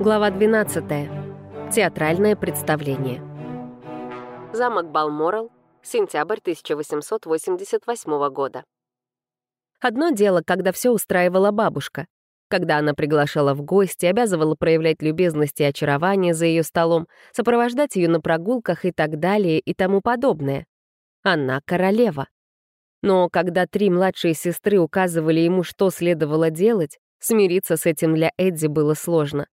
Глава 12. Театральное представление. Замок Балморал, сентябрь 1888 года. Одно дело, когда все устраивала бабушка. Когда она приглашала в гости, обязывала проявлять любезность и очарование за ее столом, сопровождать ее на прогулках и так далее и тому подобное. Она королева. Но когда три младшие сестры указывали ему, что следовало делать, смириться с этим для Эдди было сложно.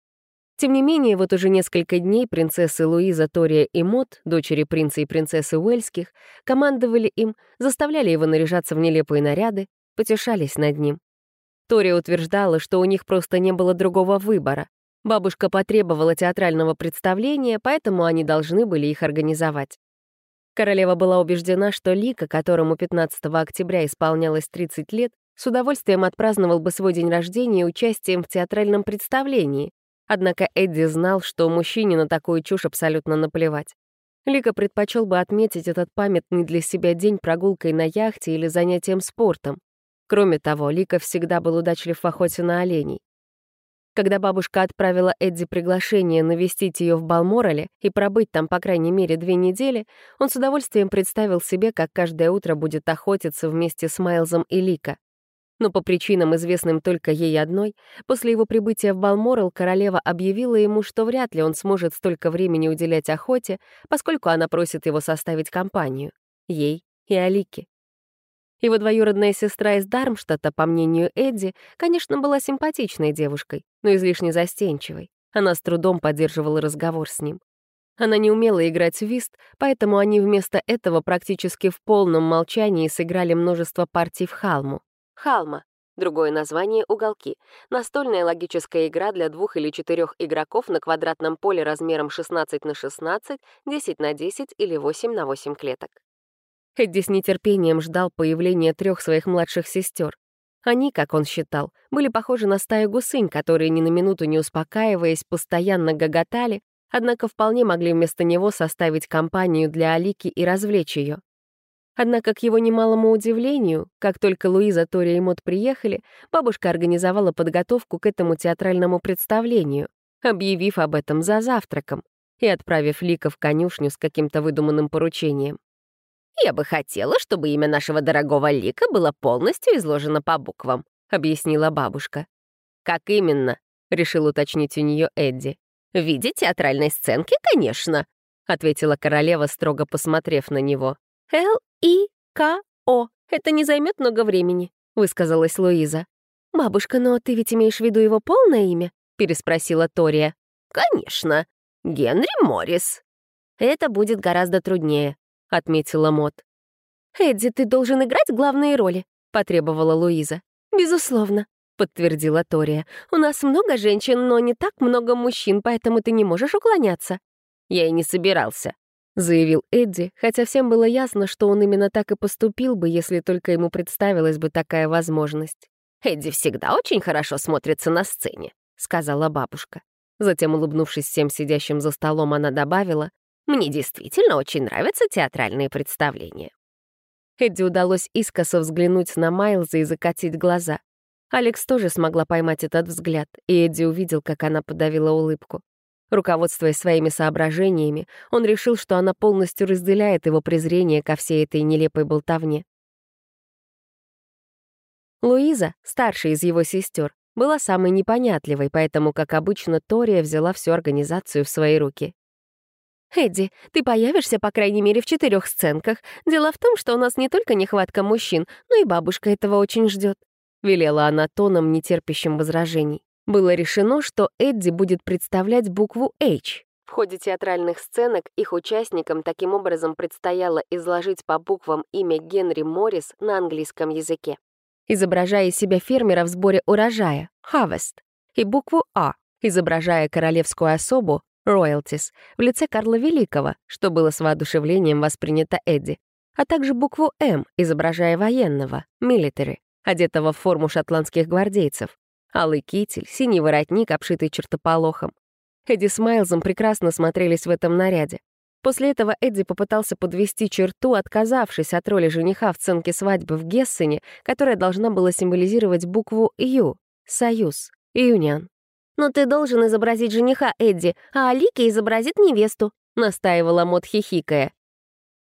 Тем не менее, вот уже несколько дней принцессы Луиза, Тория и Мот, дочери принца и принцессы Уэльских, командовали им, заставляли его наряжаться в нелепые наряды, потешались над ним. Тория утверждала, что у них просто не было другого выбора. Бабушка потребовала театрального представления, поэтому они должны были их организовать. Королева была убеждена, что Лика, которому 15 октября исполнялось 30 лет, с удовольствием отпраздновал бы свой день рождения участием в театральном представлении, Однако Эдди знал, что мужчине на такую чушь абсолютно наплевать. Лика предпочел бы отметить этот памятный для себя день прогулкой на яхте или занятием спортом. Кроме того, Лика всегда был удачлив в охоте на оленей. Когда бабушка отправила Эдди приглашение навестить ее в Балморале и пробыть там по крайней мере две недели, он с удовольствием представил себе, как каждое утро будет охотиться вместе с Майлзом и Лика но по причинам, известным только ей одной, после его прибытия в Балморал королева объявила ему, что вряд ли он сможет столько времени уделять охоте, поскольку она просит его составить компанию. Ей и Алике. Его двоюродная сестра из Дармштадта, по мнению Эдди, конечно, была симпатичной девушкой, но излишне застенчивой. Она с трудом поддерживала разговор с ним. Она не умела играть в вист, поэтому они вместо этого практически в полном молчании сыграли множество партий в халму. Халма. Другое название — уголки. Настольная логическая игра для двух или четырех игроков на квадратном поле размером 16 на 16, 10 на 10 или 8 на 8 клеток. Эдди с нетерпением ждал появления трех своих младших сестер. Они, как он считал, были похожи на стаю гусынь, которые ни на минуту не успокаиваясь, постоянно гоготали, однако вполне могли вместо него составить компанию для Алики и развлечь ее. Однако, к его немалому удивлению, как только Луиза, Тори и Мот приехали, бабушка организовала подготовку к этому театральному представлению, объявив об этом за завтраком и отправив Лика в конюшню с каким-то выдуманным поручением. «Я бы хотела, чтобы имя нашего дорогого Лика было полностью изложено по буквам», — объяснила бабушка. «Как именно?» — решил уточнить у нее Эдди. «В виде театральной сценки, конечно», — ответила королева, строго посмотрев на него. «Л-И-К-О. Это не займет много времени», — высказалась Луиза. «Бабушка, но ты ведь имеешь в виду его полное имя?» — переспросила Тория. «Конечно. Генри Моррис». «Это будет гораздо труднее», — отметила Мот. «Эдди, ты должен играть главные роли», — потребовала Луиза. «Безусловно», — подтвердила Тория. «У нас много женщин, но не так много мужчин, поэтому ты не можешь уклоняться». «Я и не собирался», — заявил Эдди, хотя всем было ясно, что он именно так и поступил бы, если только ему представилась бы такая возможность. «Эдди всегда очень хорошо смотрится на сцене», — сказала бабушка. Затем, улыбнувшись всем сидящим за столом, она добавила, «Мне действительно очень нравятся театральные представления». Эдди удалось искоса взглянуть на Майлза и закатить глаза. Алекс тоже смогла поймать этот взгляд, и Эдди увидел, как она подавила улыбку. Руководствуясь своими соображениями, он решил, что она полностью разделяет его презрение ко всей этой нелепой болтовне. Луиза, старшая из его сестер, была самой непонятливой, поэтому, как обычно, Тория взяла всю организацию в свои руки. «Эдди, ты появишься, по крайней мере, в четырех сценках. Дело в том, что у нас не только нехватка мужчин, но и бабушка этого очень ждет», — велела она тоном, нетерпящим возражений. Было решено, что Эдди будет представлять букву H. В ходе театральных сценок их участникам таким образом предстояло изложить по буквам имя Генри Моррис на английском языке, изображая себя фермера в сборе урожая — harvest, и букву А, изображая королевскую особу — royalties, в лице Карла Великого, что было с воодушевлением воспринято Эдди, а также букву М, изображая военного — military, одетого в форму шотландских гвардейцев, Алый китель, синий воротник, обшитый чертополохом. Эдди с Майлзом прекрасно смотрелись в этом наряде. После этого Эдди попытался подвести черту, отказавшись от роли жениха в сценке свадьбы в Гессене, которая должна была символизировать букву «Ю» — «Союз», «Юнион». «Но ты должен изобразить жениха Эдди, а Алика изобразит невесту», — настаивала Мот хихикая.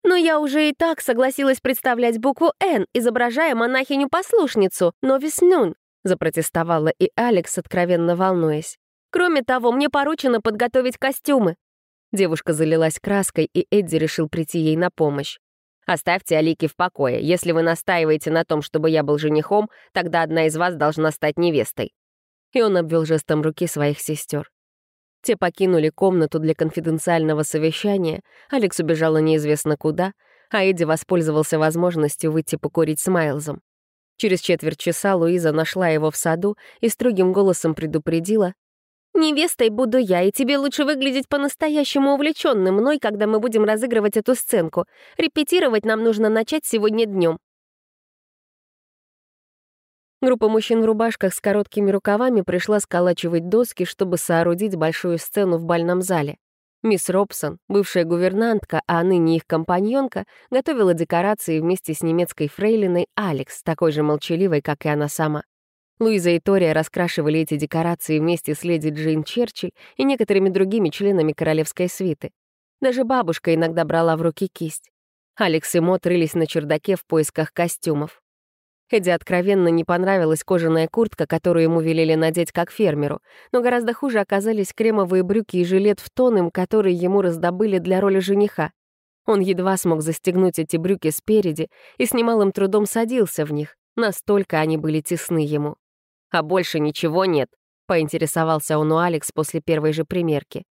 «Но я уже и так согласилась представлять букву «Н», изображая монахиню-послушницу, но веснун», — запротестовала и Алекс, откровенно волнуясь. «Кроме того, мне поручено подготовить костюмы». Девушка залилась краской, и Эдди решил прийти ей на помощь. «Оставьте Алики в покое. Если вы настаиваете на том, чтобы я был женихом, тогда одна из вас должна стать невестой». И он обвел жестом руки своих сестер. Те покинули комнату для конфиденциального совещания, Алекс убежала неизвестно куда, а Эдди воспользовался возможностью выйти покурить с Майлзом. Через четверть часа Луиза нашла его в саду и строгим голосом предупредила, «Невестой буду я, и тебе лучше выглядеть по-настоящему увлеченным мной, когда мы будем разыгрывать эту сценку. Репетировать нам нужно начать сегодня днем. Группа мужчин в рубашках с короткими рукавами пришла сколачивать доски, чтобы соорудить большую сцену в бальном зале. Мисс Робсон, бывшая гувернантка, а ныне их компаньонка, готовила декорации вместе с немецкой фрейлиной Алекс, такой же молчаливой, как и она сама. Луиза и Тория раскрашивали эти декорации вместе с леди Джейн Черчилль и некоторыми другими членами королевской свиты. Даже бабушка иногда брала в руки кисть. Алекс и Мот рылись на чердаке в поисках костюмов. Эдди откровенно не понравилась кожаная куртка, которую ему велели надеть как фермеру, но гораздо хуже оказались кремовые брюки и жилет в тон им, которые ему раздобыли для роли жениха. Он едва смог застегнуть эти брюки спереди и с немалым трудом садился в них, настолько они были тесны ему. «А больше ничего нет», — поинтересовался он у Алекс после первой же примерки.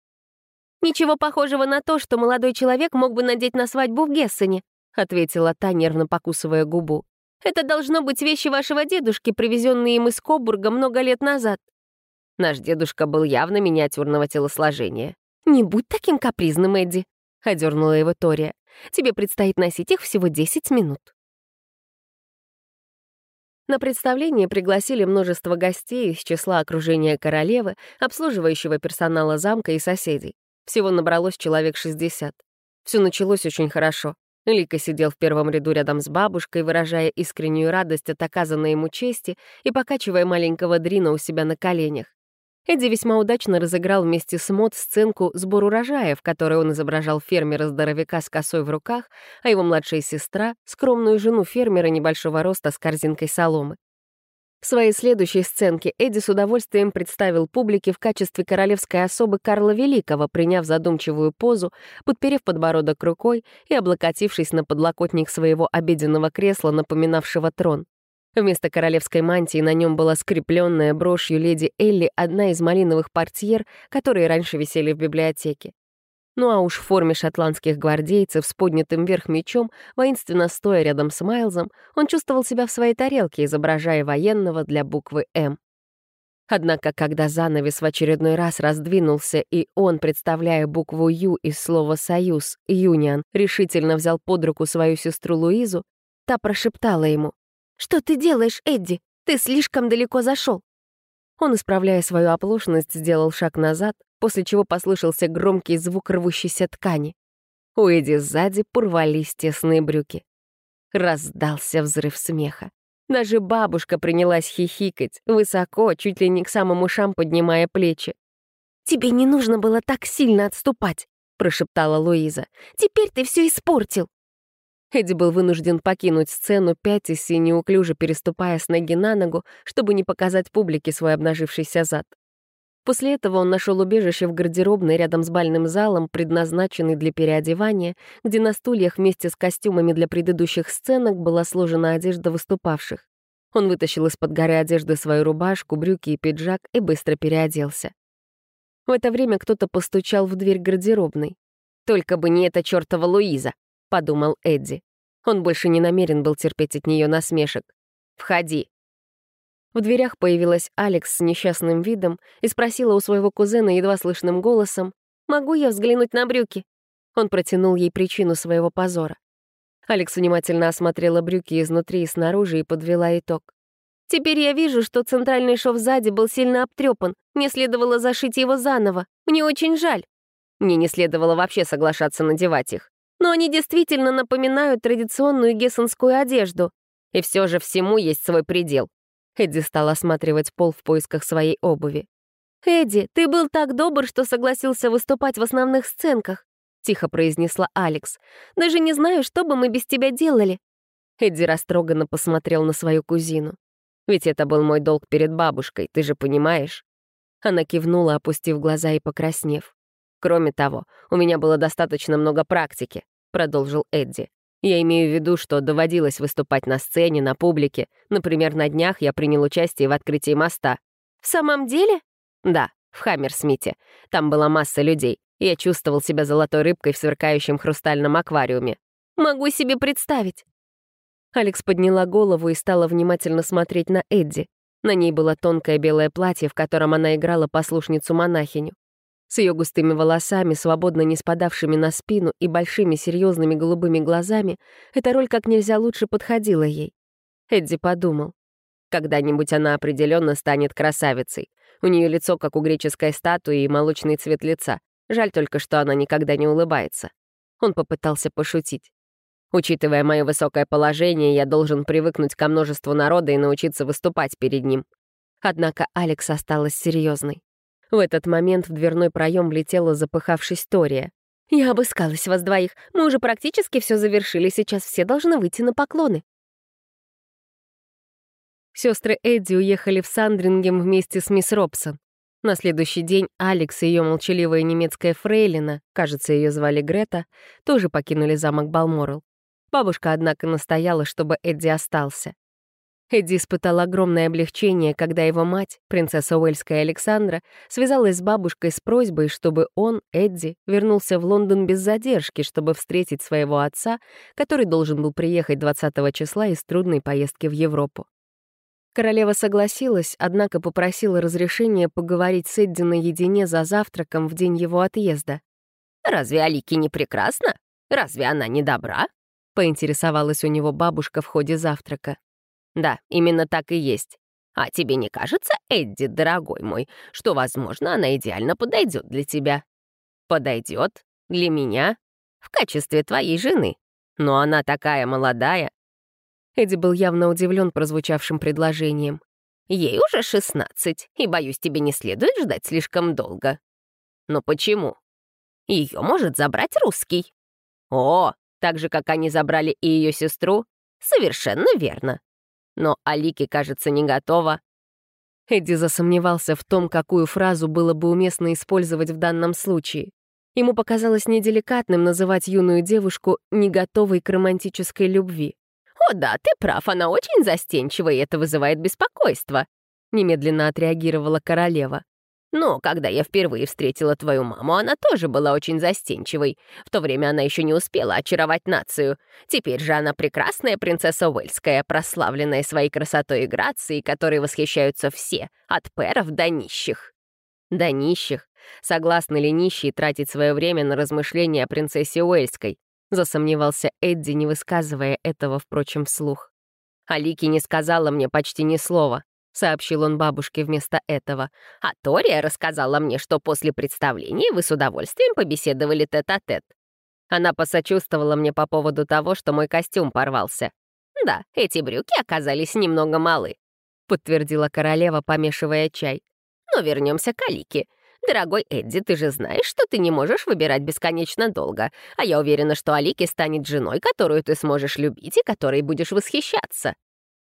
«Ничего похожего на то, что молодой человек мог бы надеть на свадьбу в Гессене», — ответила та, нервно покусывая губу. «Это должно быть вещи вашего дедушки, привезенные им из Кобурга много лет назад». Наш дедушка был явно миниатюрного телосложения. «Не будь таким капризным, Эдди», — одернула его Тория. «Тебе предстоит носить их всего 10 минут». На представление пригласили множество гостей из числа окружения королевы, обслуживающего персонала замка и соседей. Всего набралось человек 60. Все началось очень хорошо. Лика сидел в первом ряду рядом с бабушкой, выражая искреннюю радость от оказанной ему чести и покачивая маленького Дрина у себя на коленях. Эдди весьма удачно разыграл вместе с Мод сценку «Сбор урожая», в которой он изображал фермера-здоровяка с косой в руках, а его младшая сестра — скромную жену фермера небольшого роста с корзинкой соломы. В своей следующей сценке Эдди с удовольствием представил публике в качестве королевской особы Карла Великого, приняв задумчивую позу, подперев подбородок рукой и облокотившись на подлокотник своего обеденного кресла, напоминавшего трон. Вместо королевской мантии на нем была скрепленная брошью леди Элли одна из малиновых портьер, которые раньше висели в библиотеке. Ну а уж в форме шотландских гвардейцев с поднятым вверх мечом, воинственно стоя рядом с Майлзом, он чувствовал себя в своей тарелке, изображая военного для буквы «М». Однако, когда занавес в очередной раз раздвинулся, и он, представляя букву «Ю» из слова «союз», «юнион», решительно взял под руку свою сестру Луизу, та прошептала ему «Что ты делаешь, Эдди? Ты слишком далеко зашел. Он, исправляя свою оплошность, сделал шаг назад, после чего послышался громкий звук рвущейся ткани. У Эдди сзади порвались тесные брюки. Раздался взрыв смеха. Даже бабушка принялась хихикать, высоко, чуть ли не к самым ушам поднимая плечи. «Тебе не нужно было так сильно отступать», — прошептала Луиза. «Теперь ты все испортил». Эдди был вынужден покинуть сцену, пятясь и неуклюже переступая с ноги на ногу, чтобы не показать публике свой обнажившийся зад. После этого он нашел убежище в гардеробной рядом с бальным залом, предназначенный для переодевания, где на стульях вместе с костюмами для предыдущих сценок была сложена одежда выступавших. Он вытащил из-под горы одежды свою рубашку, брюки и пиджак и быстро переоделся. В это время кто-то постучал в дверь гардеробной. «Только бы не эта чертова Луиза!» Подумал Эдди. Он больше не намерен был терпеть от нее насмешек. «Входи». В дверях появилась Алекс с несчастным видом и спросила у своего кузена едва слышным голосом, «Могу я взглянуть на брюки?» Он протянул ей причину своего позора. Алекс внимательно осмотрела брюки изнутри и снаружи и подвела итог. «Теперь я вижу, что центральный шов сзади был сильно обтрепан. Мне следовало зашить его заново. Мне очень жаль». Мне не следовало вообще соглашаться надевать их но они действительно напоминают традиционную гессенскую одежду. И все же всему есть свой предел. Эдди стал осматривать пол в поисках своей обуви. «Эдди, ты был так добр, что согласился выступать в основных сценках», — тихо произнесла Алекс. «Даже не знаю, что бы мы без тебя делали». Эдди растроганно посмотрел на свою кузину. «Ведь это был мой долг перед бабушкой, ты же понимаешь?» Она кивнула, опустив глаза и покраснев. «Кроме того, у меня было достаточно много практики», — продолжил Эдди. «Я имею в виду, что доводилось выступать на сцене, на публике. Например, на днях я принял участие в открытии моста». «В самом деле?» Да, в Хаммерсмите. Там была масса людей. Я чувствовал себя золотой рыбкой в сверкающем хрустальном аквариуме. Могу себе представить. Алекс подняла голову и стала внимательно смотреть на Эдди. На ней было тонкое белое платье, в котором она играла послушницу-монахиню. С ее густыми волосами, свободно не спадавшими на спину и большими серьезными голубыми глазами, эта роль как нельзя лучше подходила ей. Эдди подумал. Когда-нибудь она определенно станет красавицей. У нее лицо, как у греческой статуи, и молочный цвет лица. Жаль только, что она никогда не улыбается. Он попытался пошутить. Учитывая мое высокое положение, я должен привыкнуть ко множеству народа и научиться выступать перед ним. Однако Алекс осталась серьезной. В этот момент в дверной проем влетела запыхавшись Тория. «Я обыскалась вас двоих. Мы уже практически все завершили. Сейчас все должны выйти на поклоны». Сестры Эдди уехали в Сандрингем вместе с мисс Робсон. На следующий день Алекс и ее молчаливая немецкая фрейлина, кажется, ее звали Грета, тоже покинули замок Балморал. Бабушка, однако, настояла, чтобы Эдди остался. Эдди испытал огромное облегчение, когда его мать, принцесса Уэльская Александра, связалась с бабушкой с просьбой, чтобы он, Эдди, вернулся в Лондон без задержки, чтобы встретить своего отца, который должен был приехать 20 числа из трудной поездки в Европу. Королева согласилась, однако попросила разрешения поговорить с Эдди наедине за завтраком в день его отъезда. «Разве Алики не прекрасна? Разве она не добра?» — поинтересовалась у него бабушка в ходе завтрака. «Да, именно так и есть. А тебе не кажется, Эдди, дорогой мой, что, возможно, она идеально подойдет для тебя? Подойдет? Для меня? В качестве твоей жены? Но она такая молодая, Эдди был явно удивлен прозвучавшим предложением. «Ей уже шестнадцать, и, боюсь, тебе не следует ждать слишком долго». «Но почему?» «Ее может забрать русский». «О, так же, как они забрали и ее сестру?» «Совершенно верно. Но Алики, кажется, не готова». Эдди засомневался в том, какую фразу было бы уместно использовать в данном случае. Ему показалось неделикатным называть юную девушку не готовой к романтической любви. «О да, ты прав, она очень застенчива, и это вызывает беспокойство», — немедленно отреагировала королева. «Но когда я впервые встретила твою маму, она тоже была очень застенчивой. В то время она еще не успела очаровать нацию. Теперь же она прекрасная принцесса Уэльская, прославленная своей красотой и грацией, которой восхищаются все, от перов до нищих». «До нищих? Согласны ли нищие тратить свое время на размышления о принцессе Уэльской? Засомневался Эдди, не высказывая этого, впрочем, вслух. «Алики не сказала мне почти ни слова», — сообщил он бабушке вместо этого. «А Тория рассказала мне, что после представления вы с удовольствием побеседовали тет-а-тет. -тет. Она посочувствовала мне по поводу того, что мой костюм порвался. «Да, эти брюки оказались немного малы», — подтвердила королева, помешивая чай. «Но вернемся к Алике. «Дорогой Эдди, ты же знаешь, что ты не можешь выбирать бесконечно долго, а я уверена, что Алики станет женой, которую ты сможешь любить и которой будешь восхищаться».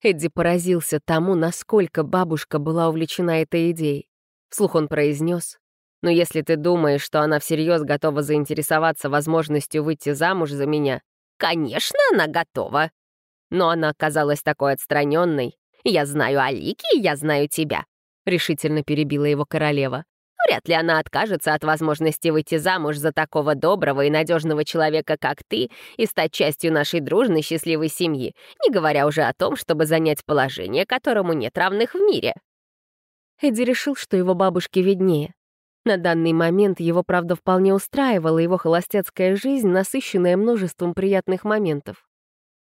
Эдди поразился тому, насколько бабушка была увлечена этой идеей. Вслух он произнес, «Но если ты думаешь, что она всерьез готова заинтересоваться возможностью выйти замуж за меня...» «Конечно, она готова!» Но она оказалась такой отстраненной. «Я знаю Алики, я знаю тебя», — решительно перебила его королева. Вряд ли она откажется от возможности выйти замуж за такого доброго и надежного человека, как ты, и стать частью нашей дружной счастливой семьи, не говоря уже о том, чтобы занять положение, которому нет равных в мире». Эдди решил, что его бабушке виднее. На данный момент его, правда, вполне устраивала его холостяцкая жизнь, насыщенная множеством приятных моментов.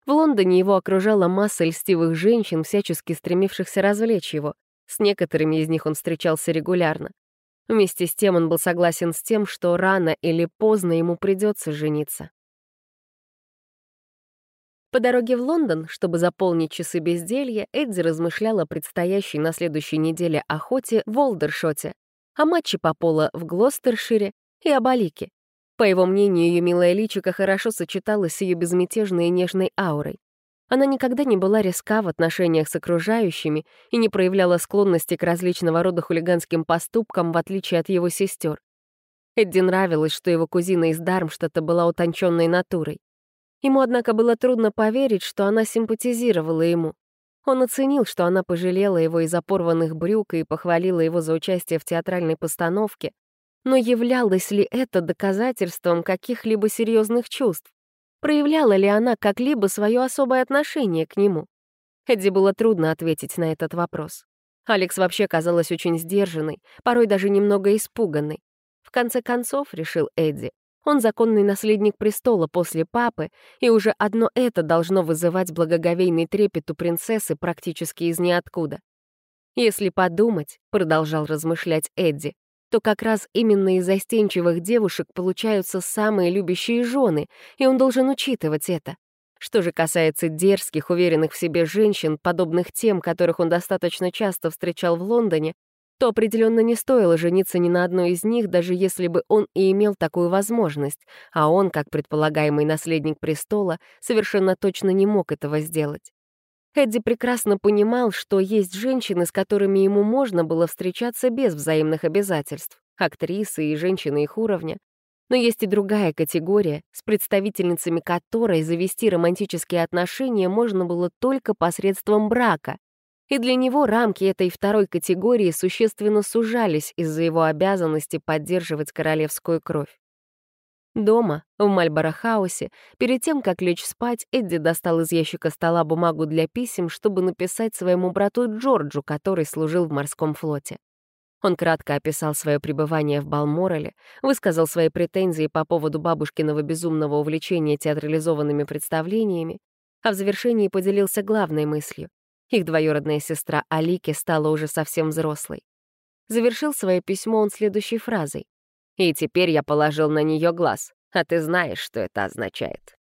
В Лондоне его окружала масса льстивых женщин, всячески стремившихся развлечь его. С некоторыми из них он встречался регулярно. Вместе с тем он был согласен с тем, что рано или поздно ему придется жениться. По дороге в Лондон, чтобы заполнить часы безделья, Эдди размышлял о предстоящей на следующей неделе охоте в Олдершоте. о матче по поло в Глостершире и об Алике. По его мнению, ее милая личико хорошо сочеталась с ее безмятежной и нежной аурой. Она никогда не была резка в отношениях с окружающими и не проявляла склонности к различного рода хулиганским поступкам, в отличие от его сестер. Эдди нравилось, что его кузина из Дармштадта была утонченной натурой. Ему, однако, было трудно поверить, что она симпатизировала ему. Он оценил, что она пожалела его из-за порванных брюк и похвалила его за участие в театральной постановке, но являлось ли это доказательством каких-либо серьезных чувств? Проявляла ли она как-либо свое особое отношение к нему? Эдди было трудно ответить на этот вопрос. Алекс вообще казалась очень сдержанной, порой даже немного испуганной. В конце концов, решил Эдди, он законный наследник престола после папы, и уже одно это должно вызывать благоговейный трепет у принцессы практически из ниоткуда. «Если подумать», — продолжал размышлять Эдди, то как раз именно из застенчивых девушек получаются самые любящие жены, и он должен учитывать это. Что же касается дерзких, уверенных в себе женщин, подобных тем, которых он достаточно часто встречал в Лондоне, то определенно не стоило жениться ни на одной из них, даже если бы он и имел такую возможность, а он, как предполагаемый наследник престола, совершенно точно не мог этого сделать. Эдди прекрасно понимал, что есть женщины, с которыми ему можно было встречаться без взаимных обязательств, актрисы и женщины их уровня. Но есть и другая категория, с представительницами которой завести романтические отношения можно было только посредством брака. И для него рамки этой второй категории существенно сужались из-за его обязанности поддерживать королевскую кровь. Дома, в Мальборо-хаусе, перед тем, как лечь спать, Эдди достал из ящика стола бумагу для писем, чтобы написать своему брату Джорджу, который служил в морском флоте. Он кратко описал свое пребывание в Балмореле, высказал свои претензии по поводу бабушкиного безумного увлечения театрализованными представлениями, а в завершении поделился главной мыслью. Их двоюродная сестра Алики стала уже совсем взрослой. Завершил свое письмо он следующей фразой. И теперь я положил на нее глаз, а ты знаешь, что это означает.